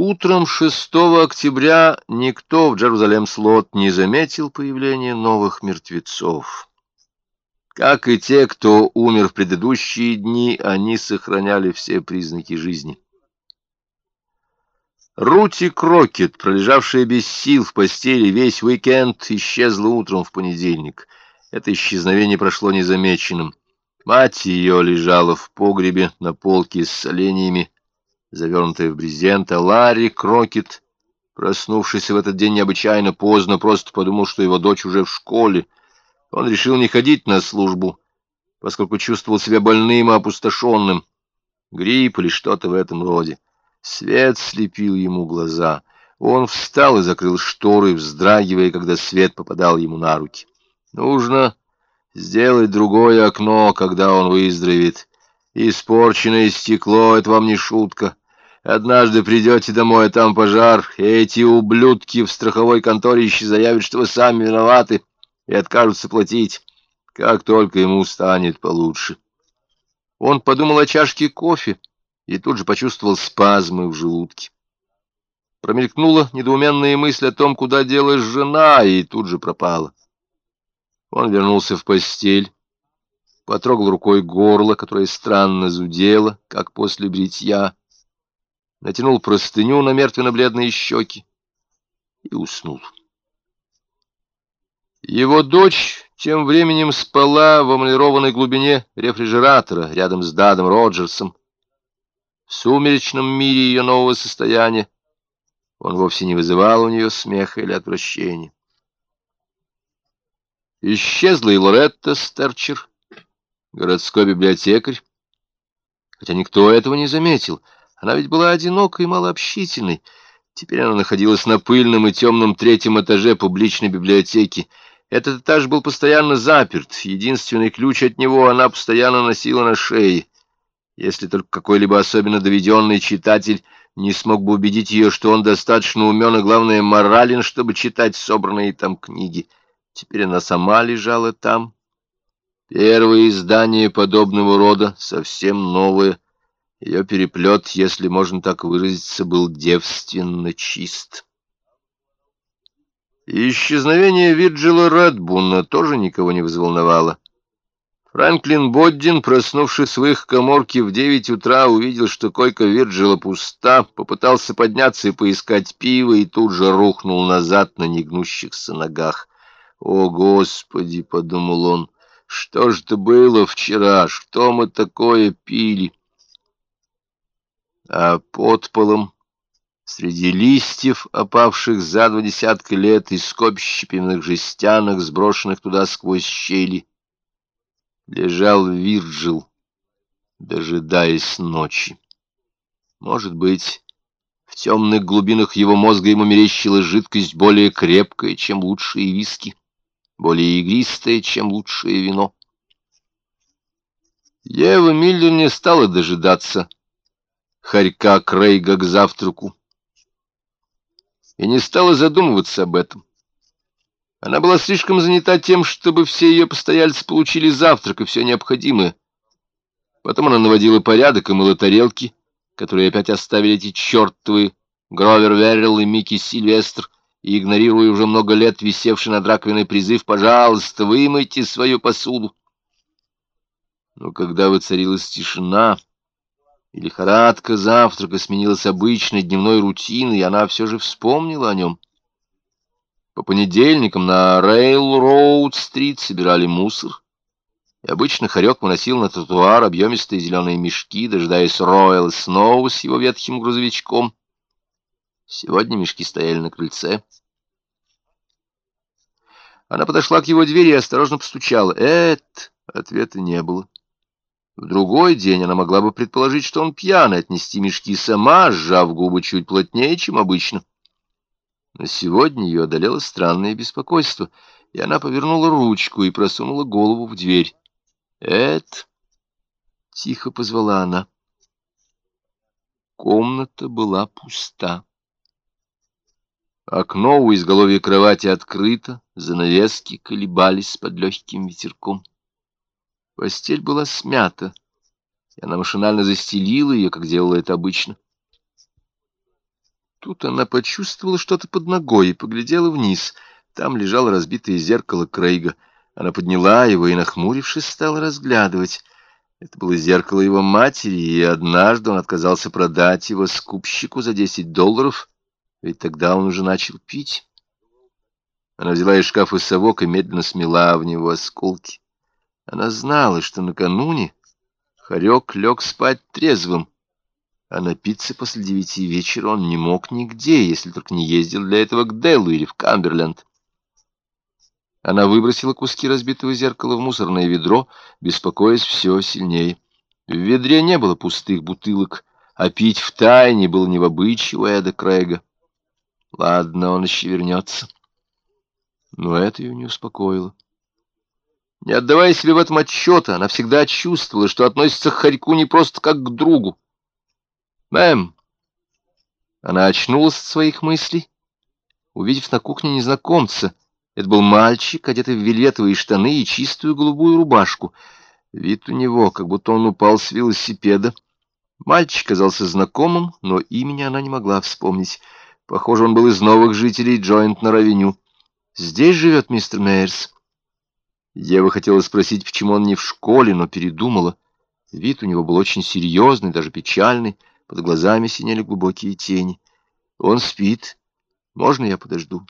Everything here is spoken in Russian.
Утром 6 октября никто в Джерузалем-Слот не заметил появления новых мертвецов. Как и те, кто умер в предыдущие дни, они сохраняли все признаки жизни. Рути Крокет, пролежавшая без сил в постели весь уикенд, исчезла утром в понедельник. Это исчезновение прошло незамеченным. Мать ее лежала в погребе на полке с соленьями, завернутая в брезент, а Ларри Крокет, проснувшийся в этот день необычайно поздно, просто подумал, что его дочь уже в школе. Он решил не ходить на службу, поскольку чувствовал себя больным и опустошенным. Грипп или что-то в этом роде. Свет слепил ему глаза. Он встал и закрыл шторы, вздрагивая, когда свет попадал ему на руки. Нужно сделать другое окно, когда он выздоровеет. Испорченное стекло — это вам не шутка. Однажды придете домой, а там пожар, и эти ублюдки в страховой конторе еще заявят, что вы сами виноваты, и откажутся платить, как только ему станет получше. Он подумал о чашке кофе и тут же почувствовал спазмы в желудке. Промелькнула недоуменная мысль о том, куда делась жена, и тут же пропала. Он вернулся в постель потрогал рукой горло, которое странно зудело, как после бритья, натянул простыню на мертвенно-бледные щеки и уснул. Его дочь тем временем спала в эмалированной глубине рефрижератора рядом с Дадом Роджерсом. В сумеречном мире ее нового состояния он вовсе не вызывал у нее смеха или отвращения. Исчезла и Лоретта Стерчер, городской библиотекарь. Хотя никто этого не заметил. Она ведь была одинокой и малообщительной. Теперь она находилась на пыльном и темном третьем этаже публичной библиотеки. Этот этаж был постоянно заперт. Единственный ключ от него она постоянно носила на шее. Если только какой-либо особенно доведенный читатель не смог бы убедить ее, что он достаточно умен и, главное, морален, чтобы читать собранные там книги. Теперь она сама лежала там, Первое издание подобного рода, совсем новое. Ее переплет, если можно так выразиться, был девственно чист. исчезновение Вирджила Редбуна тоже никого не взволновало. Франклин Боддин, проснувшись в их коморке в девять утра, увидел, что койка Вирджила пуста, попытался подняться и поискать пиво, и тут же рухнул назад на негнущихся ногах. «О, Господи!» — подумал он — что ж это было вчера? Что мы такое пили? А под полом, среди листьев, опавших за два десятка лет, и скопищ пивных жестянок, сброшенных туда сквозь щели, лежал Вирджил, дожидаясь ночи. Может быть, в темных глубинах его мозга ему мерещила жидкость более крепкая, чем лучшие виски более игристое, чем лучшее вино. Ева Миллер не стала дожидаться хорька Крейга к завтраку и не стала задумываться об этом. Она была слишком занята тем, чтобы все ее постояльцы получили завтрак и все необходимое. Потом она наводила порядок и мыла тарелки, которые опять оставили эти чертовы Гровер Веррелл и Микки Сильвестр, и, игнорируя уже много лет висевший над раковиной призыв «Пожалуйста, вымойте свою посуду». Но когда воцарилась тишина, и лихорадка завтрака сменилась обычной дневной рутиной, она все же вспомнила о нем. По понедельникам на Рейл-Роуд-стрит собирали мусор, и обычно Харек выносил на тротуар объемистые зеленые мешки, дожидаясь Ройла снова с его ветхим грузовичком — Сегодня мешки стояли на крыльце. Она подошла к его двери и осторожно постучала. «Эт!» — ответа не было. В другой день она могла бы предположить, что он пьяный, отнести мешки сама, сжав губы чуть плотнее, чем обычно. Но сегодня ее одолело странное беспокойство, и она повернула ручку и просунула голову в дверь. «Эт!» — тихо позвала она. Комната была пуста. Окно у изголовья кровати открыто, занавески колебались под легким ветерком. Постель была смята, и она машинально застелила ее, как делала это обычно. Тут она почувствовала что-то под ногой и поглядела вниз. Там лежало разбитое зеркало Крейга. Она подняла его и, нахмурившись, стала разглядывать. Это было зеркало его матери, и однажды он отказался продать его скупщику за десять долларов, ведь тогда он уже начал пить. Она взяла из шкафа совок и медленно смела в него осколки. Она знала, что накануне Харек лег спать трезвым, а напиться после девяти вечера он не мог нигде, если только не ездил для этого к Деллу или в Камберленд. Она выбросила куски разбитого зеркала в мусорное ведро, беспокоясь все сильнее. В ведре не было пустых бутылок, а пить в тайне было не в обычае Эда Крэга. Ладно, он еще вернется. Но это ее не успокоило. Не отдавая себе в этом отчета, она всегда чувствовала, что относится к Харьку не просто как к другу. «Мэм!» Она очнулась от своих мыслей, увидев на кухне незнакомца. Это был мальчик, одетый в вельветовые штаны и чистую голубую рубашку. Вид у него, как будто он упал с велосипеда. Мальчик казался знакомым, но имени она не могла вспомнить. Похоже, он был из новых жителей Джойнт-на-Равеню. «Здесь живет мистер Мейерс?» Ева хотела спросить, почему он не в школе, но передумала. Вид у него был очень серьезный, даже печальный. Под глазами синели глубокие тени. Он спит. Можно я подожду?